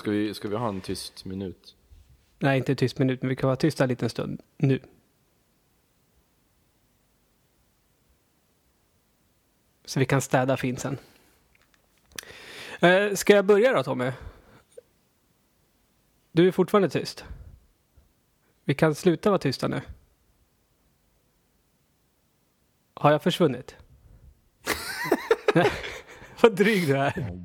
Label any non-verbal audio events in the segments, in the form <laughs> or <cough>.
Ska vi, ska vi ha en tyst minut? Nej, inte tyst minut, men vi kan vara tysta en liten stund nu. Så vi kan städa fint sen. Eh, ska jag börja då Tommy? Du är fortfarande tyst. Vi kan sluta vara tysta nu. Har jag försvunnit? <laughs> <laughs> Vad dryg du är.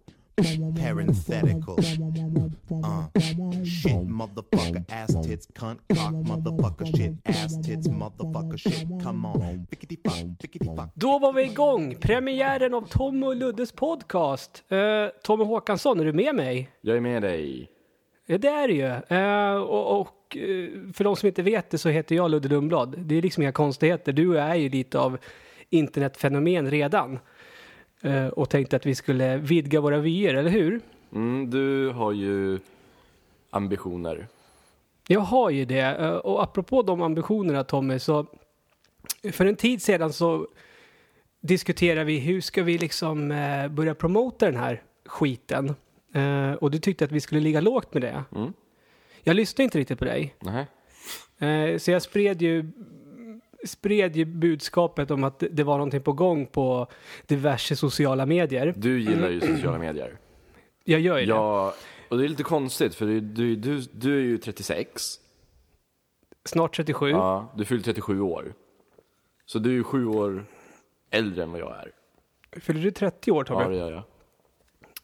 Parenthetical. Uh. Shit, motherfucker, ass tits, cunt, cock, motherfucker, shit, ass tits, motherfucker, shit. Come on. Fickety fuck, fickety fuck. Då var vi igång! Premiären av Tommy och Luddes podcast. Uh, Tommy Håkansson, är du med mig? Jag är med dig. Ja, det är det ju. Eh, och och eh, för de som inte vet det så heter jag Ludde Lundblad. Det är liksom inga konstigheter. Du är ju lite av internetfenomen redan. Eh, och tänkte att vi skulle vidga våra vyer, eller hur? Mm, du har ju ambitioner. Jag har ju det. Eh, och apropå de ambitionerna Tommy, så för en tid sedan så diskuterade vi hur ska vi liksom eh, börja promota den här skiten. Och du tyckte att vi skulle ligga lågt med det. Mm. Jag lyssnade inte riktigt på dig. Nej. Så jag spred ju, spred ju budskapet om att det- det var någonting på gång på diverse sociala medier. Du gillar ju sociala medier. Jag gör ju det. Ja, och det är lite konstigt för du, du, du, du är ju 36. Snart 37. Ja, du fyller 37 år. Så du är ju sju år äldre än vad jag är. Fyller du 30 år Tommy? Ja, det gör jag.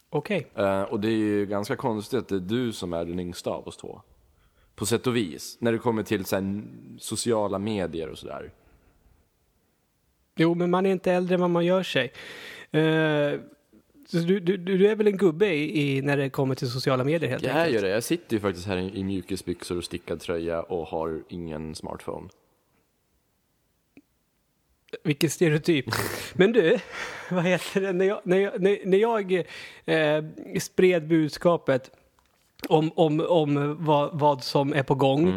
Okej. Eh, och det är ju ganska konstigt att det är du som är den yngsta av oss två. På sätt och vis. När det kommer till så här, sociala medier och sådär. Jo, men man är inte äldre än vad man gör sig. Så du, du, du är väl en gubbe i, i, när det kommer till sociala medier helt Jag enkelt? gör det. Jag sitter ju faktiskt här i, i mjukisbyxor och stickad tröja och har ingen smartphone. Vilken stereotyp. Men du, <laughs> vad heter det, när jag, när jag, när, när jag eh, spred budskapet om, om, om vad, vad som är på gång.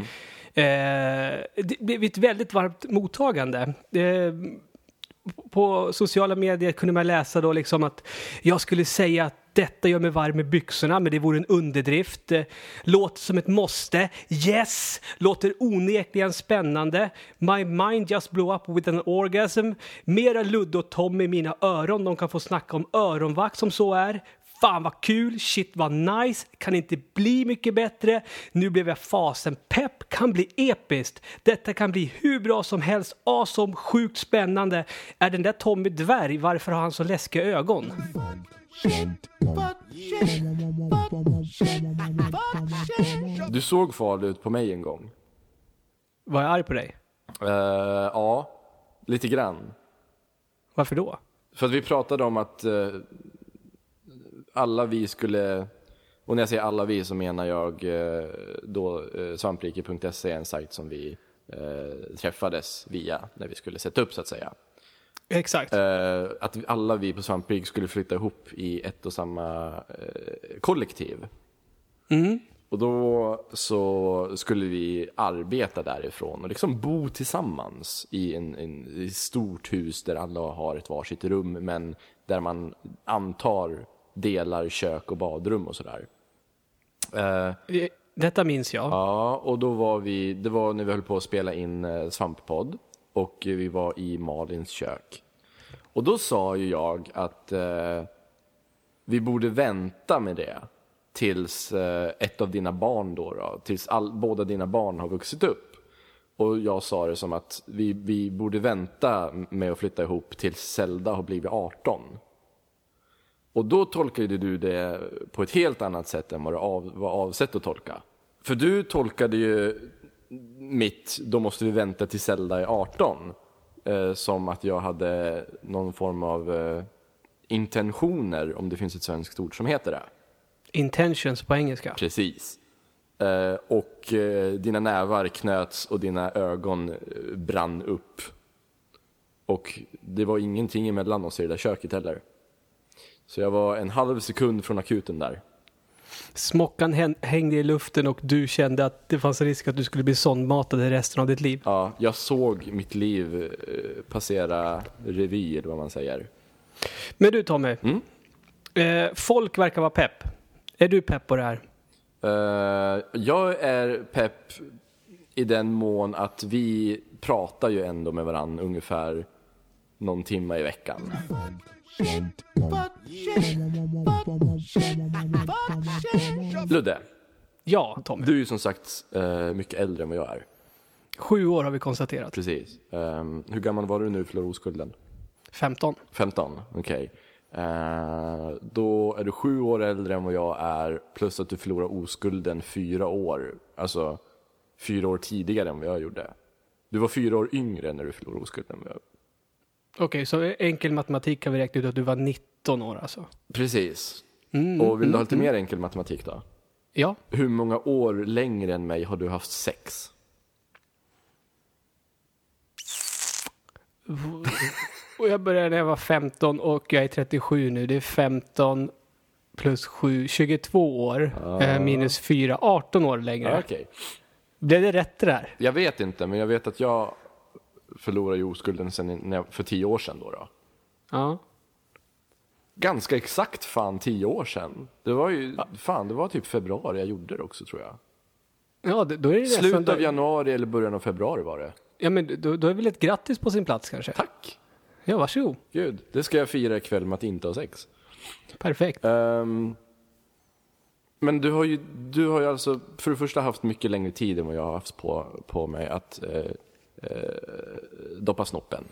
Eh, det blev ett väldigt varmt mottagande. Eh, på sociala medier kunde man läsa då liksom att jag skulle säga att detta gör mig varm i byxorna, men det vore en underdrift. Eh, Låter som ett måste. Yes! Låter onekligen spännande. My mind just blew up with an orgasm. Mera Ludde och Tom i mina öron. De kan få snacka om öronvax som så är. Fan vad kul, shit vad nice, kan inte bli mycket bättre. Nu blev jag fasen pepp, kan bli episkt. Detta kan bli hur bra som helst, awesome, sjukt spännande. Är den där Tommy dvärg, varför har han så läskiga ögon? Du såg farlig ut på mig en gång. Var jag arg på dig? Eh, ja, lite grann. Varför då? För att vi pratade om att eh, alla vi skulle, och när jag säger alla vi så menar jag eh, då eh, svamprike.se är en sajt som vi eh, träffades via när vi skulle sätta upp så att säga. Exakt. Eh, att alla vi på Svamprike skulle flytta ihop i ett och samma eh, kollektiv. Och då så skulle vi arbeta därifrån och liksom bo tillsammans i en, en i ett stort hus där alla har ett varsitt rum men där man antar delar kök och badrum och sådär. Eh, Eh, Detta minns jag. Ja, och då var vi, det var när vi höll på att spela in eh, Svamppodd och vi var i Malins kök. Och då sa ju jag att eh, vi borde vänta med det tills eh, ett av dina barn då, då tills all, båda dina barn har vuxit upp. Och jag sa det som att vi, vi borde vänta med att flytta ihop tills Zelda har blivit 18. Och då tolkade du det på ett helt annat sätt än vad det av, var avsett att tolka. För du tolkade ju mitt, då måste vi vänta till Zelda är 18, eh, som att jag hade någon form av eh, intentioner, om det finns ett svenskt ord som heter det. Intentions på engelska. Precis. Eh, och eh, dina nävar knöts och dina ögon eh, brann upp. Och det var ingenting emellan oss i det där köket heller. Så jag var en halv sekund från akuten där. Smockan hän- hängde i luften och du kände att det fanns risk att du skulle bli sondmatad resten av ditt liv. Ja, jag såg mitt liv eh, passera revy, eller vad man säger. Men du Tommy, Mm? eh, folk verkar vara pepp. Är du pepp på det här? Eh, jag är pepp i den mån att vi pratar ju ändå med varandra ungefär någon timme i veckan. Ludde, Ja, Tommy. du är ju som sagt eh, mycket äldre än vad jag är. Sju år har vi konstaterat. Precis. Ehm, hur gammal var du nu för oskulden? 15. 15, okej. Eh, då är du sju år äldre än vad jag är, plus att du förlorar oskulden fyra år. Alltså fyra år tidigare än vad jag gjorde. Du var fyra år yngre när du förlorade oskulden. än vad jag- Okej, så enkel matematik kan vi räkna ut att du var 19 år alltså. Precis. Mm, Och vill du ha lite mer enkel matematik då? Ja, Hur många år längre än mig har du haft sex? och jag började när jag var 15 och jag är 37 nu. Det är 15 plus 7, 22 år. Eh, minus 4, 18 år längre. Ja, Okej. Blev det rätt det där? Jag vet inte, men jag vet att jag förlorade ju oskulden sen, för tio år sedan. Då, då. Ja. Ganska exakt fan tio år sedan. Det var ju, fan det var typ februari jag gjorde det också tror jag. Ja, då är det nästan... Slutet av januari eller början av februari var det. Ja, men då, då är väl ett grattis på sin plats kanske? Tack! Ja, varsågod. Gud, det ska jag fira ikväll med att inte ha sex. Perfekt. Ehm, men du har, ju, du har ju alltså för det första haft mycket längre tid än vad jag har haft på, på mig att eh, doppa snoppen.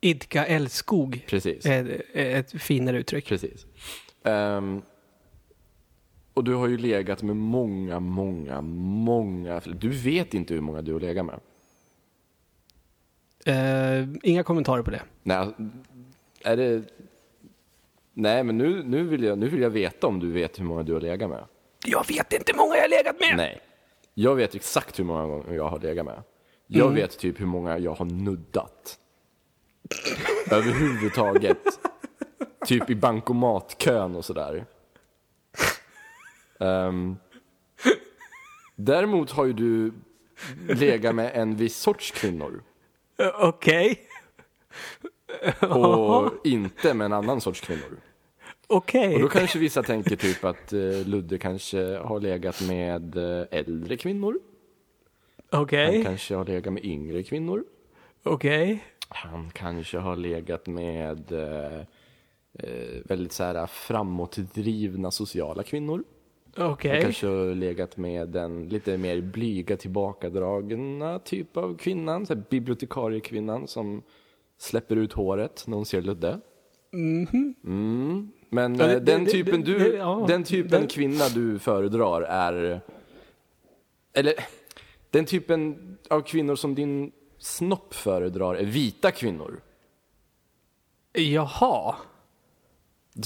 Idka älskog Precis. är ett finare uttryck. Precis. Ehm, och du har ju legat med många, många, många... Du vet inte hur många du har legat med. Eh, inga kommentarer på det. Nej, är det... Nej, men nu, nu, vill jag, nu vill jag veta om du vet hur många du har legat med. Jag vet inte hur många jag har legat med! Nej. Jag vet exakt hur många gånger jag har legat med. Jag Mm. vet typ hur många jag har nuddat. Överhuvudtaget. typ i bankomatkön och sådär. Um, däremot har ju du legat med en viss sorts kvinnor. Eh, Okej. Och inte med en annan sorts kvinnor. Okej. Och då kanske vissa tänker typ att eh, Ludde kanske har legat med eh, äldre kvinnor. Han Okej. kanske har legat med yngre kvinnor. Okej. Han kanske har legat med eh, eh, väldigt så här framåtdrivna sociala kvinnor. Han Okej. kanske har legat med den lite mer blyga tillbakadragna typ av kvinnan. Så här bibliotekariekvinnan som släpper ut håret när hon ser Ludde. Mm. Men Ja, det- eh, den det- typen, det- du, det- ja, den typen kvinna du föredrar är... Eller den typen av kvinnor som din snopp föredrar är vita kvinnor. Jaha.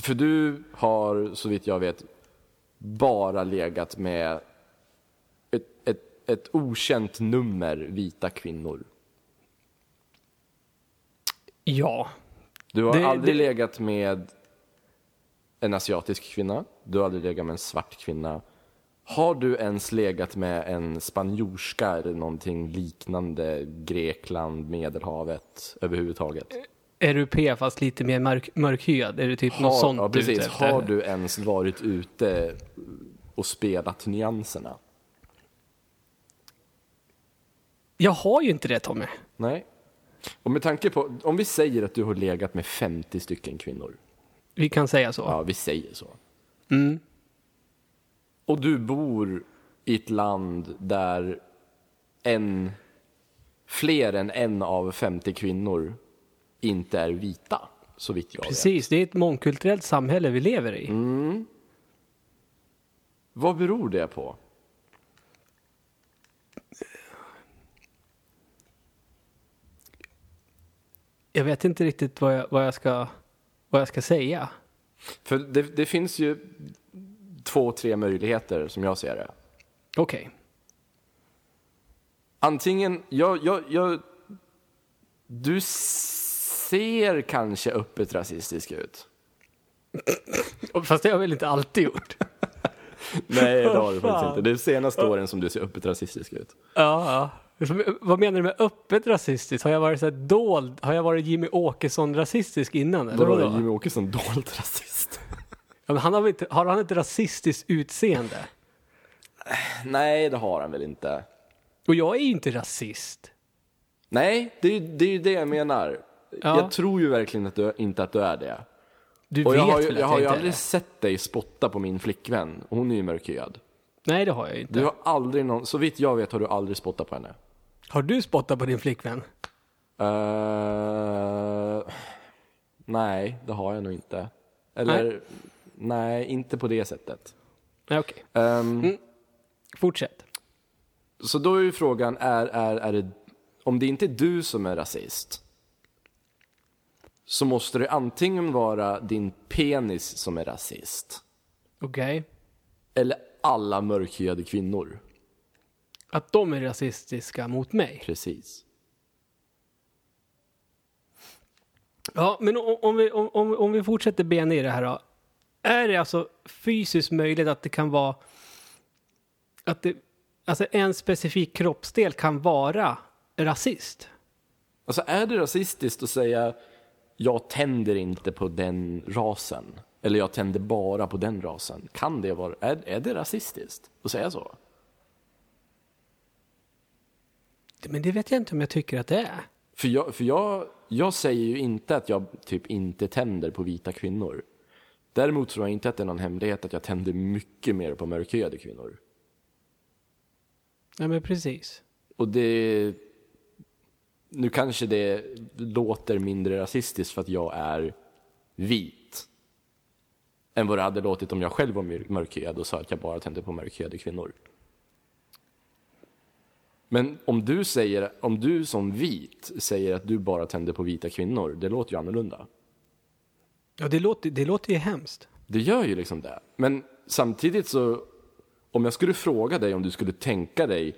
För du har, så vitt jag vet, bara legat med ett, ett, ett okänt nummer vita kvinnor. Ja. Du har Det- aldrig det- legat med en asiatisk kvinna. Du har aldrig legat med en svart kvinna. Har du ens legat med en spanjorska eller någonting liknande Grekland, Medelhavet överhuvudtaget? Europé fast lite mer mörk, mörkhyad. Är det typ något sånt ja, ute precis. efter? Har du ens varit ute och spelat nyanserna? Jag har ju inte det Tommy. Nej. Och med tanke på, om vi säger att du har legat med 50 stycken kvinnor. Vi kan säga så. Ja, vi säger så. Mm. Och du bor i ett land där en, fler än en av 50 kvinnor inte är vita, så vitt jag vet. Precis, det är ett mångkulturellt samhälle vi lever i. Mm. Vad beror det på? Jag vet inte riktigt vad jag, vad jag, ska, vad jag ska säga. För det, det finns ju två, tre möjligheter som jag ser det. Okej. Antingen, jag, jag, jag, du ser kanske öppet rasistisk ut. <laughs> Fast det har jag väl inte alltid gjort? <laughs> Nej, det har du faktiskt inte. Det är de senaste åren som du ser öppet rasistisk ut. Ja, ja. Vad menar du med öppet rasistiskt? Har jag varit så här dold? Har jag varit Jimmy Åkesson-rasistisk innan? Eller vadå? Jimmie Åkesson dolt rasist. Men han har, inte, har han ett rasistiskt utseende? Nej, det har han väl inte. Och jag är ju inte rasist. Nej, det är ju det, är ju det jag menar. Ja. Jag tror ju verkligen att du, inte att du är det. Du Och vet jag har ju, väl jag att har jag ju inte är aldrig det? sett dig spotta på min flickvän. Hon är ju mörkhyad. Nej, det har jag inte. Du har aldrig någon, så vitt jag vet har du aldrig spottat på henne. Har du spottat på din flickvän? Eh, nej, det har jag nog inte. Eller, nej, inte på det sättet. Nej, okej. Ehm, Fortsätt. Så då är ju frågan, är, är, är det, om det inte är du som är rasist, så måste det antingen vara din penis som är rasist, Okej. eller alla mörkhyade kvinnor. Att de är rasistiska mot mig. Precis. Ja, men om, om, vi, om, om, om vi fortsätter bena i det här då. Är det alltså fysiskt möjligt att det kan vara... Att det, alltså en specifik kroppsdel kan vara rasist? Alltså är det rasistiskt att säga jag tänder inte på den rasen, eller jag tänder bara på den rasen? Kan det vara, är, är det rasistiskt att säga så? Men det vet jag inte om jag tycker att det är. För jag, för jag, jag säger ju inte att jag typ inte tänder på vita kvinnor. Däremot tror jag inte att det är någon hemlighet att jag tänder mycket mer på mörkhyade kvinnor. Ja, men precis. Och det... Nu kanske det låter mindre rasistiskt för att jag är vit. Än vad det hade låtit om jag själv var mör- mörkhyad och sa att jag bara tänder på mörkhyade kvinnor. Men om du, säger, om du som vit säger att du bara tänder på vita kvinnor, det låter ju annorlunda. Ja, det låter, det låter ju hemskt. Det gör ju liksom det. Men samtidigt så, om jag skulle fråga dig om du skulle tänka dig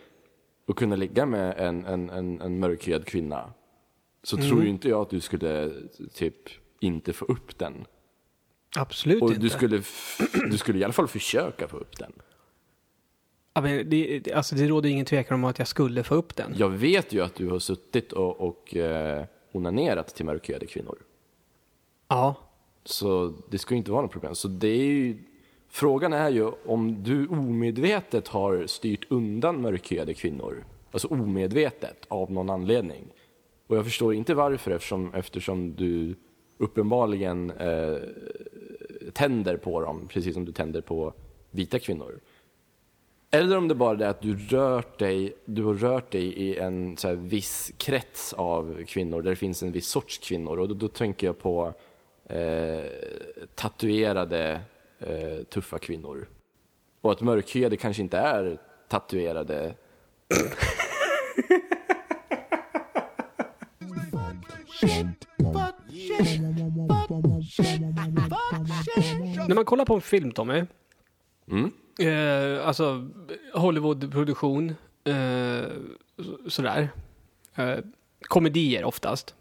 att kunna ligga med en, en, en, en mörkhyad kvinna, så tror ju inte jag att du skulle typ inte få upp den. Absolut Och inte. du skulle, du skulle i alla fall försöka få upp den. Ja, men det, det- alltså, det råder ingen tvekan om att jag skulle få upp den. Jag vet ju att du har suttit och, och eh, onanerat till mörkhyade kvinnor. Ja. Så det ska ju inte vara något problem. Så det är ju, frågan är ju om du omedvetet har styrt undan mörkhyade kvinnor. Alltså omedvetet av någon anledning. Och jag förstår inte varför eftersom, eftersom du uppenbarligen eh, tänder på dem, precis som du tänder på vita kvinnor. Eller om det bara är det att du, rört dig, du har rört dig i en så här viss krets av kvinnor, där det finns en viss sorts kvinnor. Och då, då tänker jag på eh, tatuerade eh, tuffa kvinnor. Och att mörkhyade kanske inte är tatuerade. När man kollar på en film, Tommy. Mm. Eh, alltså Hollywoodproduktion. Eh, så- sådär. Eh, komedier oftast.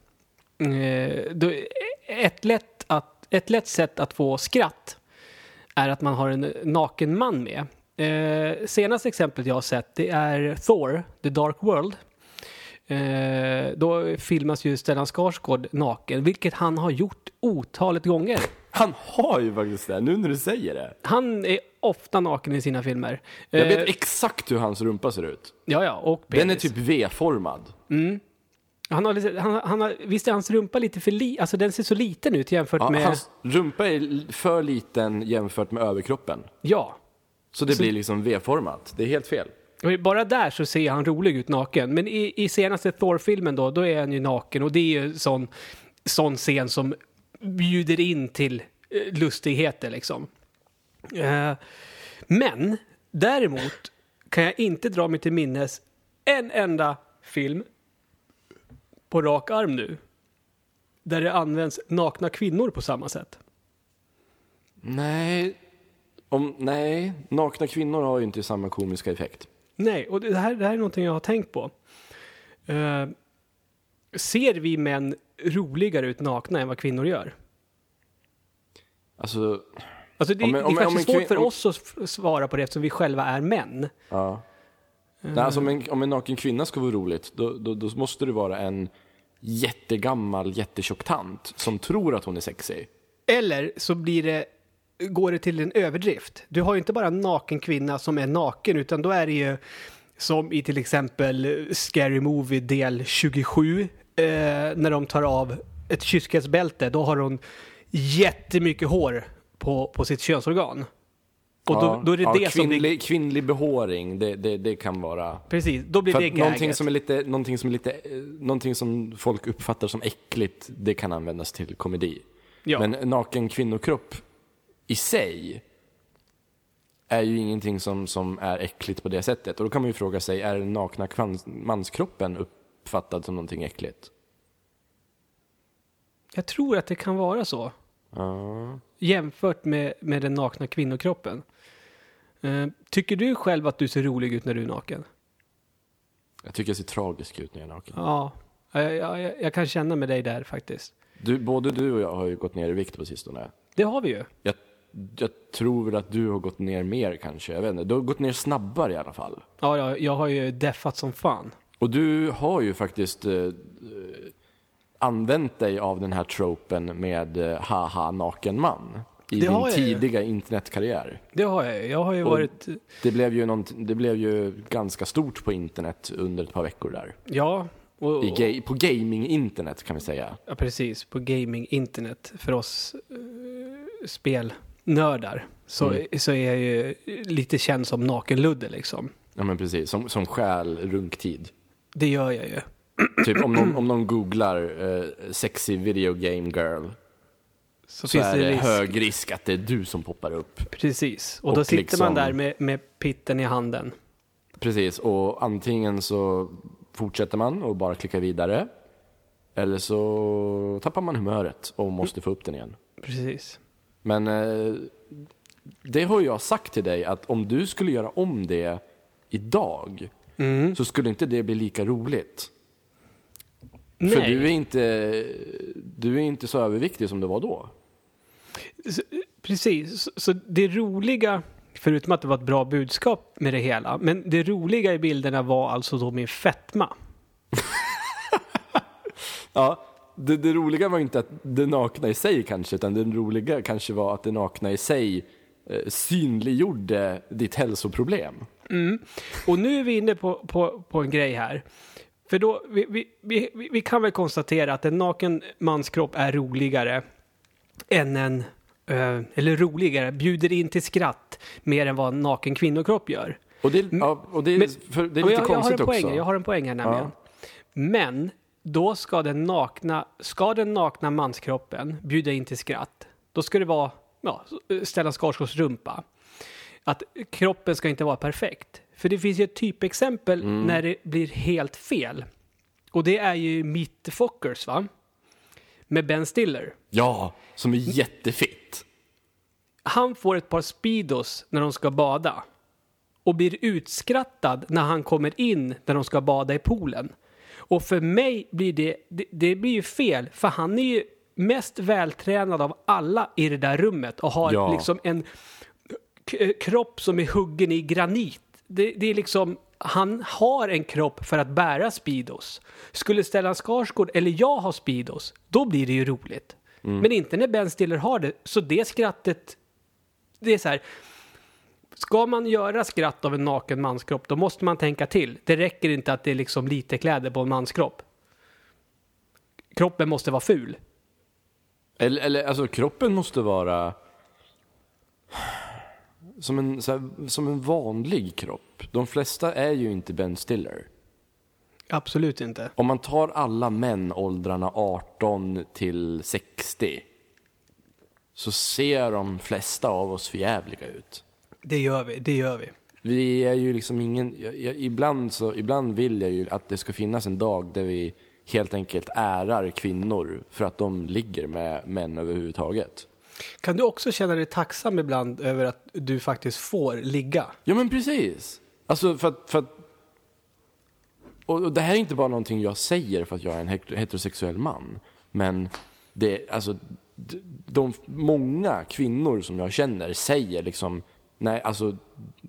Eh, då, ett, lätt ett lätt sätt att få skratt är att man har en naken man med. Eh, senaste exemplet jag har sett det är Thor, The Dark World. Eh, då filmas ju Stellan Skarsgård naken, vilket han har gjort otaligt gånger. Han har ju faktiskt det, nu när du säger det. Han är ofta naken i sina filmer. Jag Eh, vet exakt hur hans rumpa ser ut. Ja, ja, och Den är penis. typ V-formad. Han har, han, han har, visst är hans rumpa lite för li, alltså den ser så liten ut jämfört Ja, med, Hans rumpa är för liten jämfört med överkroppen. ja. Så det blir liksom V-format. Det är helt fel. Bara där så ser han rolig ut naken. Men i, i senaste Thor-filmen då, då är han ju naken och det är ju sån, sån scen som bjuder in till eh, lustigheter liksom. Eh, men däremot kan jag inte dra mig till minnes en enda film på rak arm nu där det används nakna kvinnor på samma sätt. Nej, om, nej, nakna kvinnor har ju inte samma komiska effekt. Nej, och det här, det här är någonting jag har tänkt på. Eh, ser vi män roligare ut nakna än vad kvinnor gör? Alltså, Alltså det, Om det är om en- kanske om svårt för oss att svara på det eftersom vi själva är män. ja. Nej, alltså om, en, om en naken kvinna ska vara roligt, då, då, då måste det vara en jättegammal, jättetjock tant som tror att hon är sexig. Eller så blir det, går det till en överdrift. Du har ju inte bara en naken kvinna som är naken, utan då är det ju som i till exempel Scary Movie del 27, eh, när de tar av ett kyskhetsbälte, då har hon jättemycket hår på, på sitt könsorgan. Och då, Ja, då är det ja, det som kvinnlig, blir, kvinnlig behåring, det, det, det kan vara... Precis, då blir För det någonting som, är lite, någonting, som är lite, någonting som folk uppfattar som äckligt, det kan användas till komedi. Ja. Men en naken kvinnokropp i sig är ju ingenting som, som är äckligt på det sättet. Och då kan man ju fråga sig, är den nakna kvans, manskroppen uppfattad som någonting äckligt? Jag tror att det kan vara så. Ja. jämfört med, med den nakna kvinnokroppen. Eh, tycker du själv att du ser rolig ut när du är naken? Jag tycker jag ser tragisk ut när jag är naken. Ja, jag, jag, jag kan känna med dig där faktiskt. Du, både du och jag har ju gått ner i vikt på sistone. Det har vi ju. Jag, jag tror väl att du har gått ner mer kanske, jag vet inte. Du har gått ner snabbare i alla fall. Ja, jag, jag har ju deffat som fan. Och du har ju faktiskt eh, eh, använt dig av den här tropen med eh, haha naken man i Det din jag ju. tidiga internetkarriär. Det har jag. Jag har ju Och- varit... Det blev, ju nånt, det blev ju ganska stort på internet under ett par veckor där. Ja, och, I ga, på gaming-internet kan vi säga. ja, precis. På gaming-internet för oss eh, spelnördar. Så, Mm. så är jag ju lite känd som nakenludde liksom. Ja men precis, som, som stjäl runktid. Det gör jag ju. Typ om någon, <clears throat> om någon googlar eh, sexy video game girl Så, så är det risk. hög risk att det är du som poppar upp. Precis. Och, Och då sitter liksom- man där med, med pitten i handen. Precis, och antingen så fortsätter man och bara klickar vidare. Eller så tappar man humöret och måste få upp den igen. Precis. Men eh, det har jag sagt till dig att om du skulle göra om det idag Mm. så skulle inte det bli lika roligt. Nej. För du är, inte, du är inte så överviktig som du var då. Precis, så, det roliga, förutom att det var ett bra budskap med det hela, men det roliga i bilderna var alltså då min fetma. <laughs> Ja, det, det roliga var inte att det nakna i sig kanske, utan det roliga kanske var att det nakna i sig eh, synliggjorde ditt hälsoproblem. Och nu är vi inne på, på, på en grej här. För då, vi, vi, vi, vi- vi kan väl konstatera att en naken manskropp är roligare än en, eh, eller roligare, bjuder in till skratt mer än vad en naken kvinnokropp gör. Och det, ja, och det, Men- för, det är lite jag, jag, har konstigt en poäng, också. jag har en poäng här nämligen. Men då ska den nakna, ska den nakna manskroppen bjuda in till skratt, då ska det vara ja, Stellan Skarsgårds rumpa. Att kroppen ska inte vara perfekt. För det finns ju ett typexempel Mm. när det blir helt fel. Och det är ju Meet Fockers va? Med Ben Stiller. Ja, som är jättefitt. Han får ett par Speedos när de ska bada. Och blir utskrattad när han kommer in när de ska bada i poolen. Och för mig blir det, det, det blir ju fel, för han är ju mest vältränad av alla i det där rummet och har Ja. liksom en kropp som är huggen i granit. Det, det är liksom, han har en kropp för att bära Speedos. Skulle Stellan Skarsgård eller jag ha Speedos, då blir det ju roligt. Men inte när Ben Stiller har det, så det skrattet, det är så här, Ska man göra skratt av en naken manskropp, då måste man tänka till. Det räcker inte att det är liksom lite kläder på en manskropp. Kroppen måste vara ful. Eller, eller alltså kroppen måste vara som en, här, som en vanlig kropp. De flesta är ju inte Ben Stiller. Absolut inte. Om man tar alla män åldrarna 18 till 60 så ser de flesta av oss förjävliga ut. Det gör vi, det gör vi. Vi är ju liksom ingen, ibland, så, ibland vill jag ju att det ska finnas en dag där vi helt enkelt ärar kvinnor för att de ligger med män överhuvudtaget. Kan du också känna dig tacksam ibland över att du faktiskt får ligga? Ja men precis. Alltså för att, för att och och det här är inte bara någonting jag säger för att jag är en het- heterosexuell man. Men det, alltså, d- de många kvinnor som jag känner säger liksom, nej alltså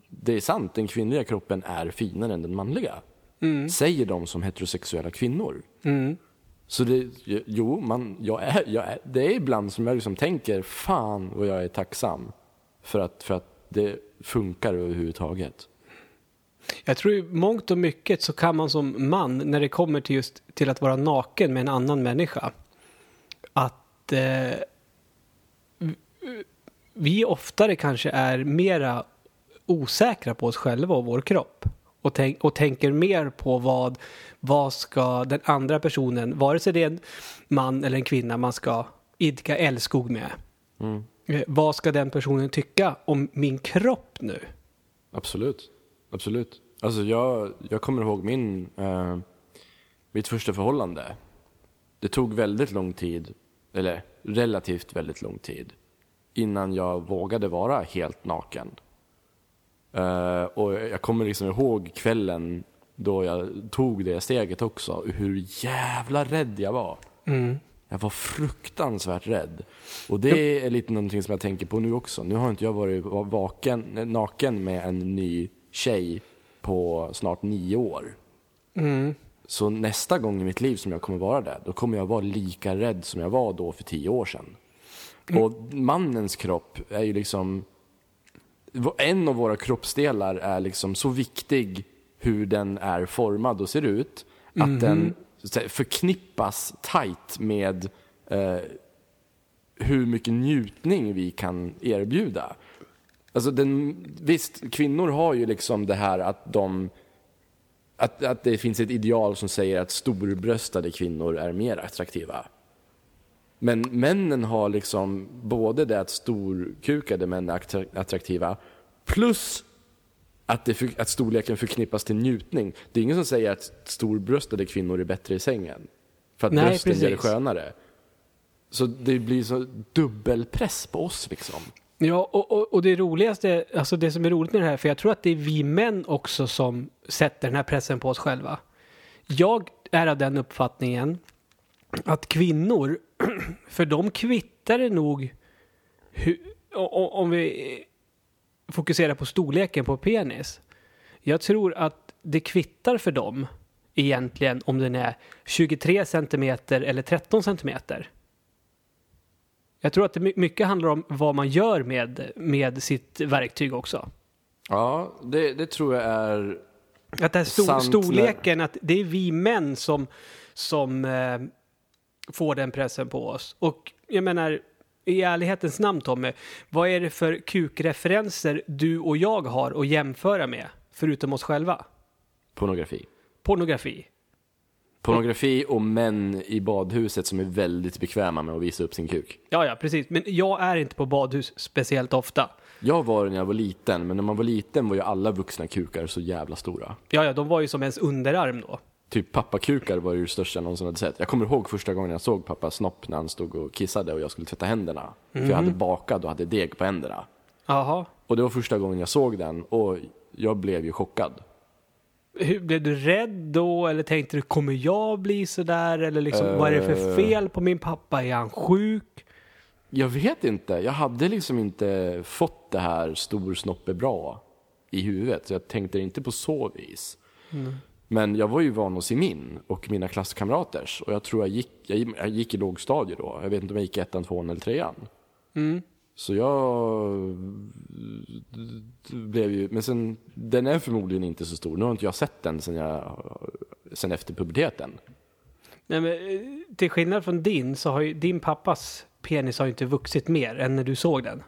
det är sant, den kvinnliga kroppen är finare än den manliga. Säger de som heterosexuella kvinnor. Så det, jo, man, jag är, jag är, det är ibland som jag liksom tänker, fan vad jag är tacksam för att, för att det funkar överhuvudtaget. Jag tror i mångt och mycket så kan man som man, när det kommer till just till att vara naken med en annan människa, att eh, vi oftare kanske är mera osäkra på oss själva och vår kropp. Och, tänk, och tänker mer på vad, vad ska den andra personen, vare sig det är en man eller en kvinna man ska idka älskog med. Eh, Vad ska den personen tycka om min kropp nu? Absolut. Absolut. Alltså jag, jag kommer ihåg min, eh, mitt första förhållande. Det tog väldigt lång tid, eller relativt väldigt lång tid, innan jag vågade vara helt naken. Eh, och jag kommer liksom ihåg kvällen då jag tog det steget också, hur jävla rädd jag var. Jag var fruktansvärt rädd. Och det är lite någonting som jag tänker på nu också. Nu har inte jag varit vaken, naken med en ny tjej på snart nio år. Så nästa gång i mitt liv som jag kommer vara där, då kommer jag vara lika rädd som jag var då för tio år sedan. Och mannens kropp är ju liksom, en av våra kroppsdelar är liksom så viktig hur den är formad och ser ut, att den att säga, förknippas tight med eh, hur mycket njutning vi kan erbjuda. Alltså den, visst, kvinnor har ju liksom det här att de att, att det finns ett ideal som säger att storbröstade kvinnor är mer attraktiva. Men männen har liksom både det att storkukade män är attra- attraktiva plus att, det för, att storleken förknippas till njutning. Det är ingen som säger att storbröstade kvinnor är bättre i sängen. För att Nej, brösten gör det precis. skönare. Så det blir så dubbelpress på oss liksom. Ja, och, och, och det roligaste, alltså det som är roligt med det här, för jag tror att det är vi män också som sätter den här pressen på oss själva. Jag är av den uppfattningen att kvinnor, <clears throat> för de kvittar det nog hur, om vi fokuserar på storleken på penis. Jag tror att det kvittar för dem egentligen om den är 23 centimeter eller 13 centimeter. Jag tror att det my- mycket handlar om vad man gör med, med sitt verktyg också. Ja, det, det tror jag är Att det här stor, Sant, storleken, att det är vi män som, som eh, får den pressen på oss. Och jag menar, i ärlighetens namn Tommy, vad är det för kukreferenser du och jag har att jämföra med, förutom oss själva? pornografi. Pornografi. Pornografi och män i badhuset som är väldigt bekväma med att visa upp sin kuk. Ja, ja, precis. Men jag är inte på badhus speciellt ofta. Jag var det när jag var liten, men när man var liten var ju alla vuxna kukar så jävla stora. Ja, ja, de var ju som ens underarm då. Typ pappakukar var ju det största jag någonsin hade sett. Jag kommer ihåg första gången jag såg pappas snopp när han stod och kissade och jag skulle tvätta händerna. För jag hade bakat och hade deg på händerna. Jaha. Och det var första gången jag såg den och jag blev ju chockad. Hur, blev du rädd då eller tänkte du kommer jag bli sådär eller liksom vad är det för Eh. fel på min pappa? Är han sjuk? Jag vet inte, jag hade liksom inte fått det här stor snopp är bra i huvudet. Så jag tänkte inte på så vis. Men jag var ju van att se min och mina klasskamraters. Och jag tror jag gick, jag, jag gick i lågstadiet då. Jag vet inte om jag gick ettan, tvåan eller trean. Så jag blev ju, men sen, den är förmodligen inte så stor. Nu har inte jag sett den sen, jag, sen efter puberteten. Nej, men, eh, till skillnad från din så har ju din pappas penis har ju inte vuxit mer än när du såg den.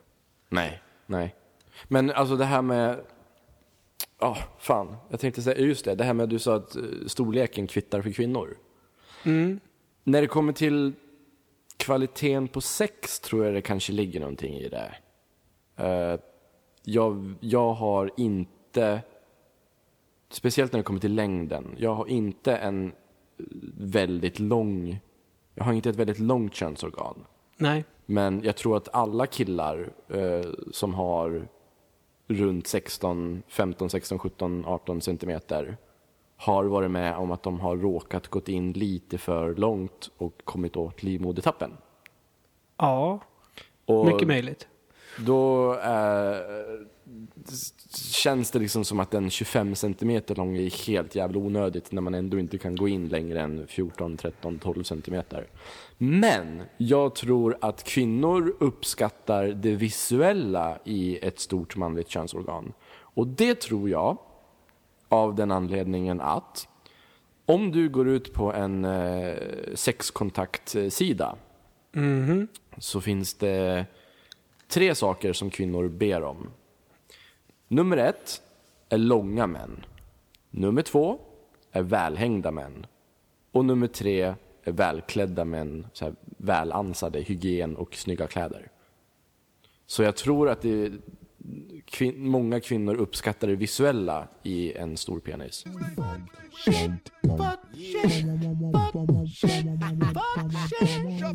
Nej, nej. Men alltså det här med... Ja, fan. Jag tänkte säga, just det, det här med att du sa att eh, storleken kvittar för kvinnor. När det kommer till kvaliteten på sex tror jag det kanske ligger någonting i det. Eh, jag, jag har inte, speciellt när det kommer till längden, jag har inte en väldigt lång, jag har inte ett väldigt långt könsorgan. Nej. Men jag tror att alla killar eh, som har runt 16, 15, 16, 17, 18 centimeter har varit med om att de har råkat gått in lite för långt och kommit åt livmodertappen. Ja, Och mycket möjligt. Då eh, känns det liksom som att en 25 centimeter lång är helt jävla onödigt när man ändå inte kan gå in längre än 14, 13, 12 centimeter. Men jag tror att kvinnor uppskattar det visuella i ett stort manligt könsorgan. Och det tror jag av den anledningen att om du går ut på en eh, sexkontaktsida så finns det tre saker som kvinnor ber om. Nummer ett är långa män. Nummer två är välhängda män. Och nummer tre är välklädda män, så här välansade, hygien och snygga kläder. Så jag tror att det, kvin, många kvinnor uppskattar det visuella i en stor penis.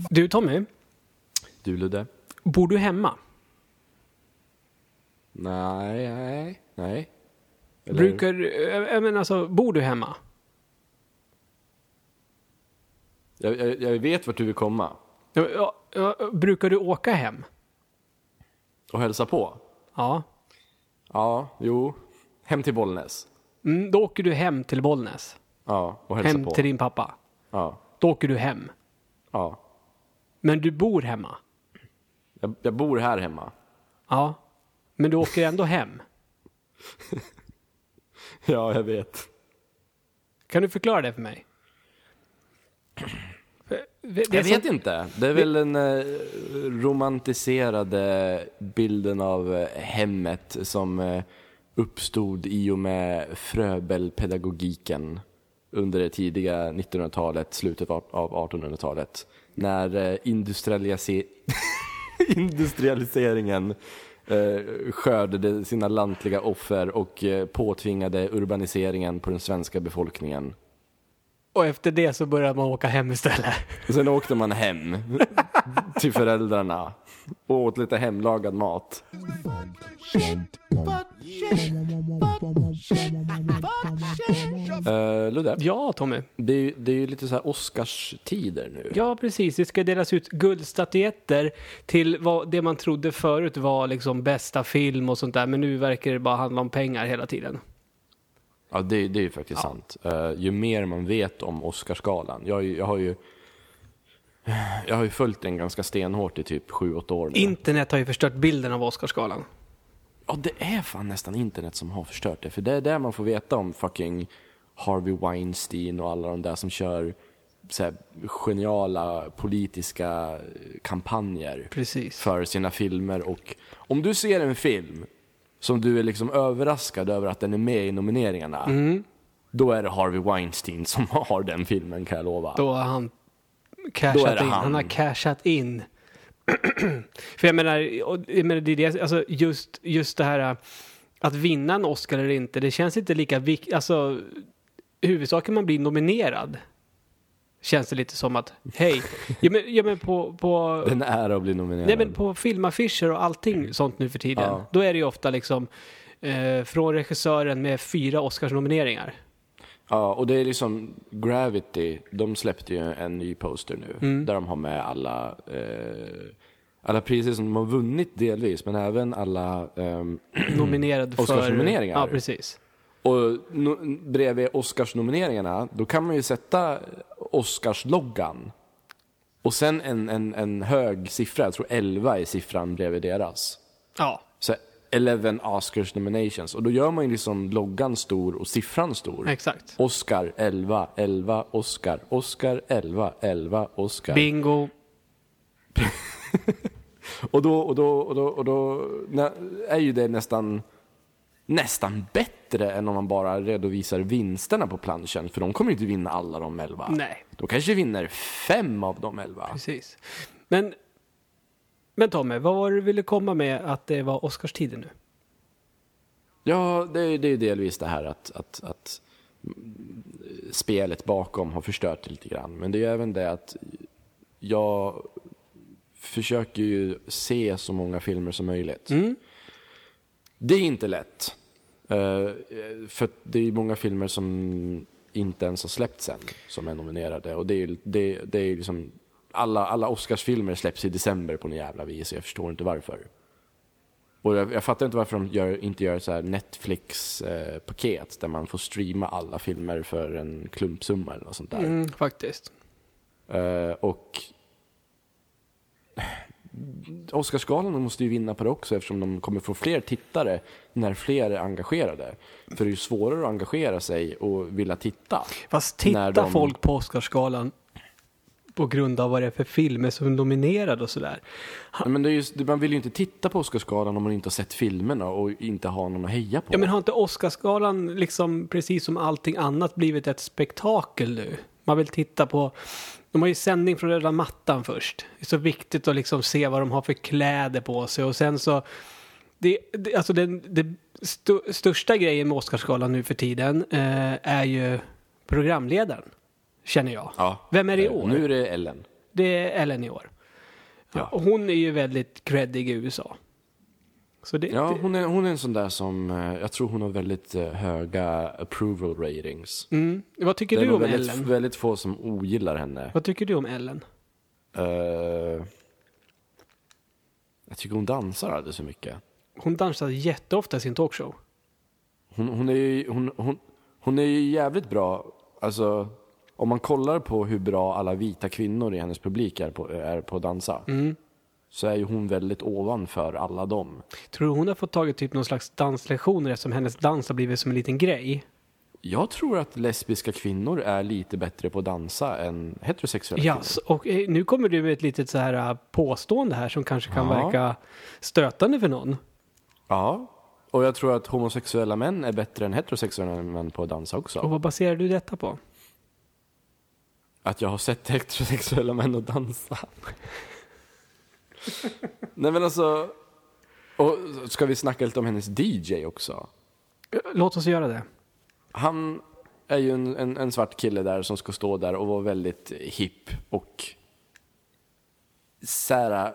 Du Tommy, Du Ludde? bor du hemma? Nej, nej, nej. Eller- Brukar, jag menar alltså, bor du hemma? Jag, jag, jag vet vart du vill komma. Ja, ja, brukar du åka hem? Och hälsa på? Ja. Ja, jo. Hem till Bollnäs. Mm, då åker du hem till Bollnäs. Ja, och hälsa Hem på. till din pappa. Ja, Då åker du hem. ja. Men du bor hemma. Jag, jag bor här hemma. Ja. Men du åker ändå hem. <laughs> Ja, jag vet. Kan du förklara det för mig? Jag som- vet inte. Det är väl den eh, romantiserade bilden av eh, hemmet som eh, uppstod i och med Fröbelpedagogiken under det tidiga 1900-talet, slutet av av 1800-talet. När industrialise- <laughs> industrialiseringen skördade sina lantliga offer och påtvingade urbaniseringen på den svenska befolkningen. Och efter det så börjar man åka hem istället. Och sen åkte man hem till föräldrarna och åt lite hemlagad mat. Uh, Ludde, Ja, Tommy. det är, ju, det är ju lite så här Oscarstider nu. Ja, precis. Det ska delas ut guldstatyetter till vad det man trodde förut var liksom bästa film och sånt där. Men nu verkar det bara handla om pengar hela tiden. Ja, det, det är ju faktiskt sant. Eh, ju mer man vet om Oscarsgalan. Jag, jag har ju jag har ju följt den ganska stenhårt i typ 7-8 år nu. Internet har ju förstört bilden av Oscarsgalan. Ja, det är fan nästan internet som har förstört det. För det är där man får veta om fucking Harvey Weinstein och alla de där som kör så här, geniala politiska kampanjer Precis. för sina filmer. Och om du ser en film som du är liksom överraskad över att den är med i nomineringarna, Mm. då är det Harvey Weinstein som <laughs> har den filmen kan jag lova. Då har han Då cashat in. Han. han. har cashat in. <clears throat> För jag menar, jag menar det, alltså just, just det här äh, att vinna en Oscar eller inte, det känns inte lika viktigt. Alltså, huvudsaken man blir nominerad. Känns det lite som att, hej, ja men, ja, men på, på, <laughs> Den är att bli nominerad. nej, men på filmaffischer och allting sånt nu för tiden, Ja. då är det ju ofta liksom eh, från regissören med fyra Oscarsnomineringar. Ja, och det är liksom Gravity, de släppte ju en ny poster nu. Mm. Där de har med alla, eh, alla priser som de har vunnit delvis, men även alla... ehm, <clears throat> Nominerad för... Oscarsnomineringar. Ja, precis. och no, bredvid Oscarsnomineringarna, då kan man ju sätta Oscarsloggan. Och sen en, en, en hög siffra, jag tror 11 är siffran bredvid deras. Ja, Så 11 Oscars nominations. Och då gör man ju liksom loggan stor och siffran stor. exakt. Oscar 11, 11, Oscar, Oscar 11, 11, Oscar. Bingo. <laughs> Och då, och då, och då, och då nä, är ju det nästan, nästan bättre än om man bara redovisar vinsterna på planschen. För de kommer inte vinna alla de 11. Nej, De kanske vinner fem av de 11. precis. Men, men Tommy, vad var det du ville komma med att det var Oscarstider nu? Ja, det, är- ju delvis det här att, att, att spelet bakom har förstört det lite grann. Men det är ju även det att jag försöker ju se så många filmer som möjligt. Mm. Det är inte lätt. Eh, för det är många filmer som inte ens har släppts än som är nominerade. Och det är det, det är liksom alla, alla Oscarsfilmer släpps i december på något jävla vis jag förstår inte varför. Och jag, jag fattar inte varför de gör, inte gör så här Netflix-paket där man får streama alla filmer för en klumpsumma eller något sånt där. Mm, faktiskt. Eh, och Oscarsgalan måste ju vinna på det också eftersom de kommer få fler tittare när fler är engagerade. För det är ju svårare att engagera sig och vilja titta. Fast tittar de- folk på Oscarsgalan på grund av vad det är för filmer som är nominerade och sådär? Nej, Men just, man vill ju inte titta på Oscarsgalan om man inte har sett filmerna och inte har någon att heja på. Ja men har inte Oscarsgalan liksom precis som allting annat blivit ett spektakel nu? Man vill titta på, de har ju sändning från röda mattan först. Det är så viktigt att liksom se vad de har för kläder på sig och sen så det, det, alltså den det st- största grejen med Oscarsgalan nu för tiden eh, är ju programledaren, känner jag. ja. Vem är det i år? Nu är det Ellen. Det är Ellen i år. Ja. hon är ju väldigt creddig i USA. Det, Ja, det, hon är, hon är en sån där som, eh, jag tror hon har väldigt eh, höga approval ratings. mm. Vad tycker Det är du om väldigt, Ellen? väldigt få som ogillar henne. Vad tycker du om Ellen? Eh, jag tycker hon dansar alldeles för mycket. Hon dansar jätteofta i sin talkshow. Hon, hon, är ju, hon, hon, hon är ju jävligt bra, alltså om man kollar på hur bra alla vita kvinnor i hennes publik är på, är på att dansa. Så är ju hon väldigt ovanför alla dem. Tror du hon har fått tagit typ någon slags danslektioner eftersom hennes dans har blivit som en liten grej? Jag tror att lesbiska kvinnor är lite bättre på att dansa än heterosexuella Ja, kvinnor. och eh, nu kommer du med ett litet så här äh, påstående här som kanske kan Ja. verka stötande för någon. Ja, och jag tror att homosexuella män är bättre än heterosexuella män på att dansa också. Och vad baserar du detta på? Att jag har sett <laughs> heterosexuella män att dansa. <laughs> Nej men alltså, och ska vi snacka lite om hennes DJ också? Låt oss göra det. Han är ju en, en, en svart kille där som ska stå där och vara väldigt hipp och såhär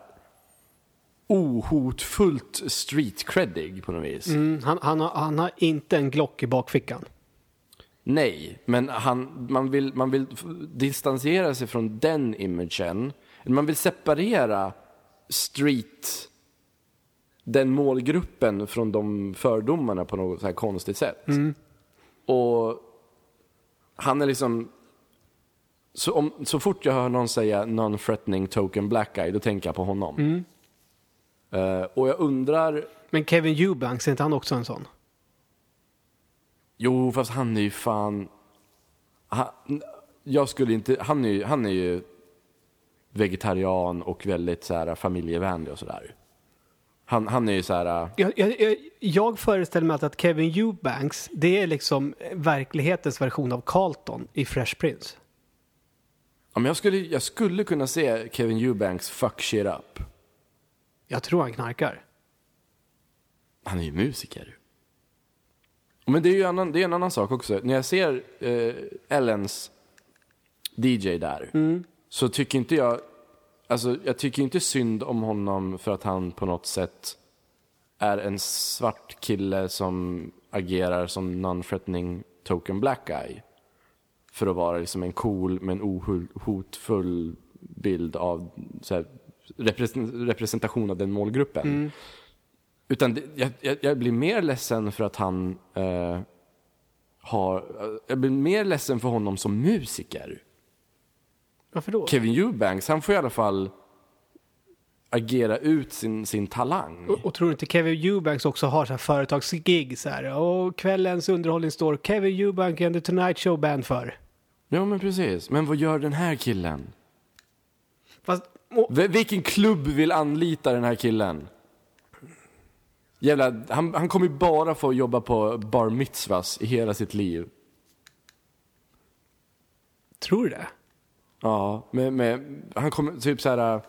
ohotfullt street creddig på något vis. Mm, han, han, har, han har inte en Glock i bakfickan. Nej, men han, man, vill, man vill distansera sig från den imagen. Man vill separera street, den målgruppen, från de fördomarna på något så här konstigt sätt. Och han är liksom... Så, om, så fort jag hör någon säga non-threatening token black guy, då tänker jag på honom. Eh, och jag undrar... Men Kevin Eubanks, är inte han också en sån? Jo, fast han är ju fan... Han, jag skulle inte... Han är, han är ju vegetarian och väldigt så här, familjevänlig och sådär. Han, han är ju så här... Jag, jag, jag, jag föreställer mig att Kevin Eubanks, det är liksom verklighetens version av Carlton i Fresh Prince. Ja, men jag, skulle, jag skulle kunna se Kevin Eubanks fuck shit up. Jag tror han knarkar. Han är ju musiker. Men det är ju annan, det är en annan sak också. När jag ser eh, Ellens DJ där så tycker inte jag... Alltså, jag tycker inte synd om honom för att han på något sätt är en svart kille som agerar som non-threatening token black guy. För att vara liksom en cool men ohotfull bild av här, represen- representation av den målgruppen. Utan det, jag, jag, jag blir mer ledsen för att han eh, har... Jag blir mer ledsen för honom som musiker. Varför då? Kevin Eubanks, han får i alla fall agera ut sin, sin talang. Och, och tror du inte Kevin Eubanks också har så här företagsgig så här? Och kvällens underhållning står Kevin Eubank and the Tonight Show Band för. Ja, men precis. Men vad gör den här killen? Fast, och, vilken klubb vill anlita den här killen? Jävla, han, han kommer ju bara få jobba på bar mitzvahs i hela sitt liv. tror du det? Ja, med, med, han kommer typ så här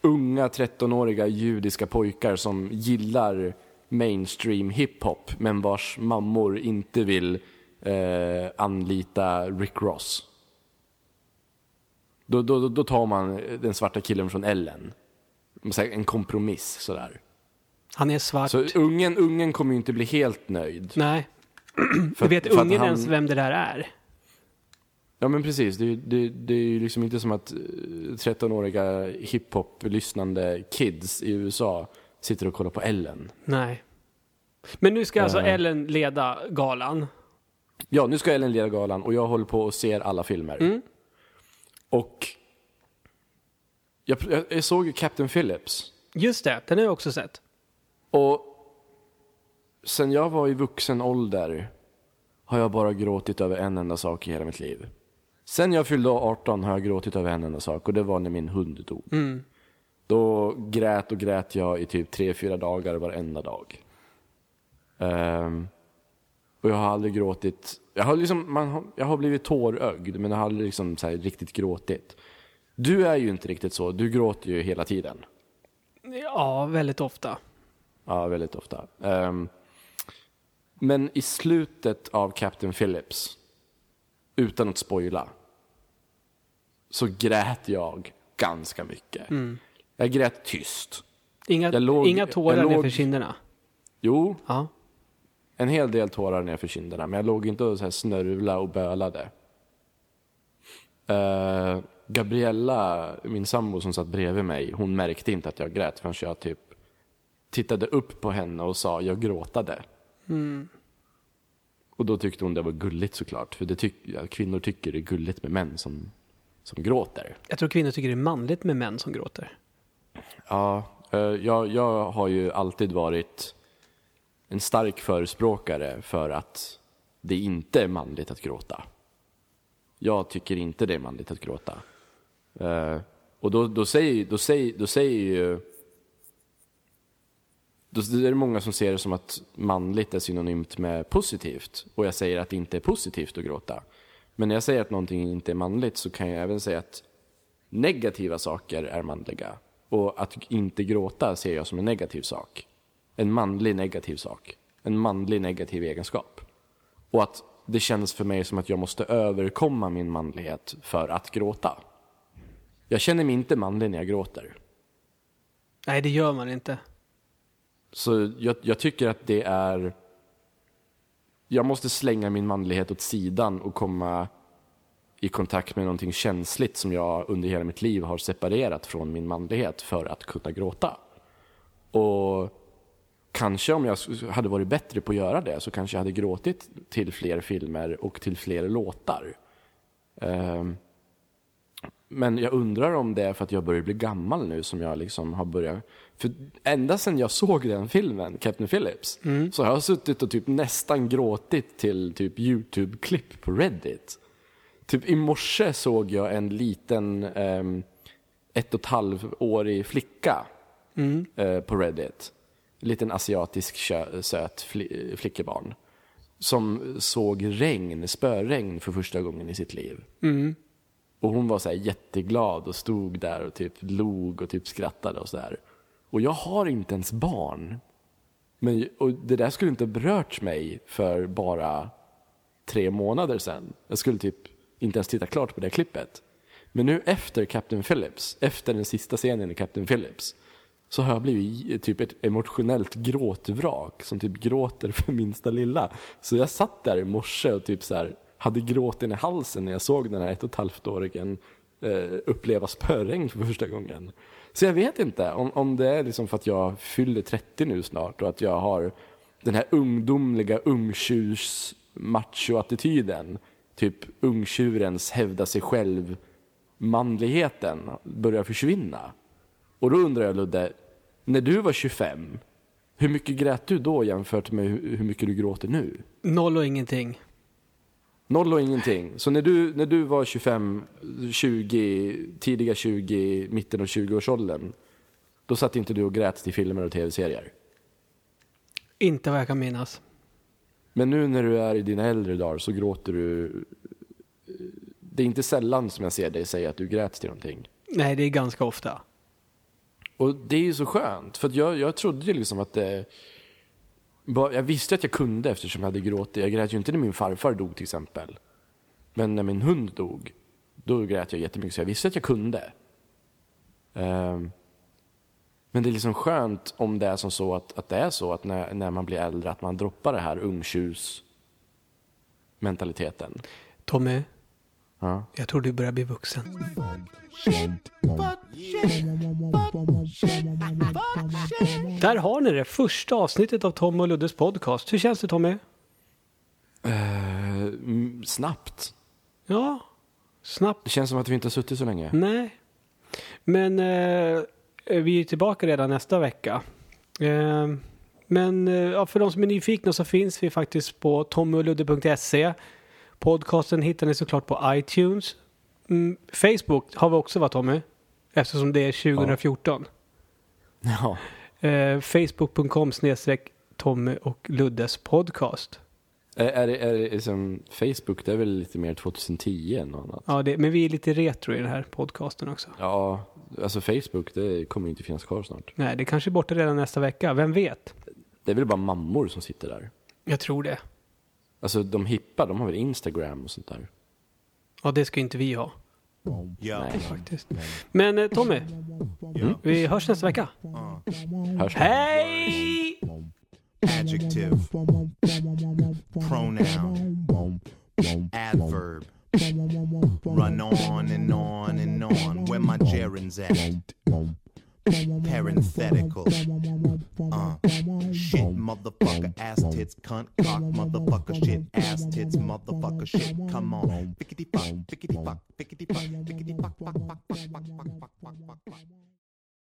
unga 13-åriga judiska pojkar som gillar mainstream hiphop men vars mammor inte vill eh, anlita Rick Ross. Då, då, då- tar man den svarta killen från Ellen. En kompromiss sådär. Han är svart. Så ungen, ungen kommer ju inte bli helt nöjd. Nej. För, vet ungen han- ens vem det där är? Ja men precis, det, det, det är ju liksom inte som att eh, 13-åriga hiphop-lyssnande kids i USA sitter och kollar på Ellen. Nej. Men nu ska alltså Eh. Ellen leda galan. Ja, nu ska Ellen leda galan och jag håller på och ser alla filmer. Mm. Och jag, jag, jag såg ju Captain Phillips. Just det, den har jag också sett. Och sen jag var i vuxen ålder har jag bara gråtit över en enda sak i hela mitt liv. Sen jag fyllde 18 har jag gråtit över en enda sak och det var när min hund dog. Mm. Då grät och grät jag i typ tre fyra dagar varenda dag. Ehm, och jag har aldrig gråtit. Jag har, liksom, man jag har blivit tårögd men jag har aldrig liksom så riktigt gråtit. Du är ju inte riktigt så. Du gråter ju hela tiden. Ja, väldigt ofta. Ja, väldigt ofta. Ehm, men i slutet av Captain Phillips, utan att spoila, så grät jag ganska mycket. Jag grät tyst. Inga, Jag låg- inga tårar jag låg- nerför kinderna. Jo, Ja. en hel del tårar nerför kinderna, men jag låg inte och så här snörvla och bölade. Eh, Gabriella, min sambo som satt bredvid mig, hon märkte inte att jag grät förrän jag typ tittade upp på henne och sa jag gråtade. Och då tyckte hon det var gulligt såklart, för det tyck, kvinnor tycker det är gulligt med män som, som gråter. Jag tror kvinnor tycker det är manligt med män som gråter. Ja, eh, jag, jag har ju alltid varit en stark förespråkare för att det inte är manligt att gråta. Jag tycker inte det är manligt att gråta. Eh, och då, då, säger, då, säger, då säger ju... Då är det många som ser det som att manligt är synonymt med positivt. Och jag säger att det inte är positivt att gråta. Men när jag säger att någonting inte är manligt så kan jag även säga att negativa saker är manliga. Och att inte gråta ser jag som en negativ sak. En manlig negativ sak. En manlig negativ egenskap. Och att det känns för mig som att jag måste överkomma min manlighet för att gråta. Jag känner mig inte manlig när jag gråter. Nej, det gör man inte. Så jag, jag tycker att det är... Jag måste slänga min manlighet åt sidan och komma i kontakt med någonting känsligt som jag under hela mitt liv har separerat från min manlighet för att kunna gråta. Och kanske om jag hade varit bättre på att göra det så kanske jag hade gråtit till fler filmer och till fler låtar. Ehm, men jag undrar om det är för att jag börjar bli gammal nu som jag liksom har börjat... För ända sedan jag såg den filmen, Captain Phillips, så har jag suttit och typ nästan gråtit till typ YouTube-klipp på Reddit. Typ i morse såg jag en liten ehm, ett och ett halvt-årig flicka eh, på Reddit. En liten asiatisk kö- söt fli- flickebarn. Som såg regn, spöregn för första gången i sitt liv. Och hon var så här jätteglad och stod där och typ log och typ skrattade och så där. Och jag har inte ens barn. Men, och det där skulle inte ha berört mig för bara tre månader sedan. Jag skulle typ inte ens titta klart på det klippet. Men nu efter Captain Phillips, efter den sista scenen i Captain Phillips, så har jag blivit typ ett emotionellt gråtvrak som typ gråter för minsta lilla. Så jag satt där i morse och typ så här, hade gråten i halsen när jag såg den här ett och ett halvt åringen eh, uppleva spöregn för första gången. Så jag vet inte om, om det är liksom för att jag fyller 30 nu snart och att jag har den här ungdomliga ungtjurs machoattityden. Typ ungtjurens hävda sig själv manligheten börjar försvinna. Och då undrar jag Ludde, när du var 25, hur mycket grät du då jämfört med hur mycket du gråter nu? Noll och ingenting. Noll och ingenting. Så när du, när du var 25, 20, tidiga 20, mitten av 20-årsåldern, då satt inte du och grät till filmer och tv-serier? Inte vad jag kan minnas. Men nu när du är i dina äldre dagar så gråter du... Det är inte sällan som jag ser dig säga att du grät till någonting. Nej, det är ganska ofta. Och det är ju så skönt, för jag, jag trodde ju liksom att det... Jag visste att jag kunde eftersom jag hade gråtit. Jag grät ju inte när min farfar dog till exempel. Men när min hund dog, då grät jag jättemycket så jag visste att jag kunde. Ehm, men det är liksom skönt om det är som så att, att det är så att när, när man blir äldre att man droppar det här ungtjus mentaliteten. Tommy, Ja. Jag tror du börjar bli vuxen. Där har ni det, första avsnittet av Tom och Luddes podcast. Hur känns det Tommy? Eh, snabbt. Ja, snabbt. Det känns som att vi inte har suttit så länge. Nej. Men eh, vi är tillbaka redan nästa vecka. Eh, men eh, ja, för de som är nyfikna så finns vi faktiskt på tommoludde.se. Podcasten hittar ni såklart på iTunes. Mm, Facebook har vi också va Tommy? Eftersom det är 2014. Ja. Eh, Facebook.com snedstreck Tommy och Luddes podcast. Är, är, det, är det liksom Facebook, det är väl lite mer 2010 än något annat? Ja, det, men vi är lite retro i den här podcasten också. Ja, alltså Facebook, det kommer inte finnas kvar snart. Nej, det kanske är borta redan nästa vecka. Vem vet? Det är väl bara mammor som sitter där. Jag tror det. Alltså de hippa, de har väl Instagram och sånt där. Ja, det ska inte vi ha Yo. Nej. faktiskt. Men eh, Tommy, Yo. vi hörs nästa vecka. Hörs Hej! Adjective. Pronoun. Adverb. Run on and on and on. Where my gerunds at? Parenthetical. Uh. Shit, motherfucker, ass tits, cunt, cock, motherfucker, shit, ass tits, motherfucker, shit. Come on. Fuck, fuck, fuck, fuck, fuck, fuck, fuck, fuck, fuck, fuck, fuck, fuck.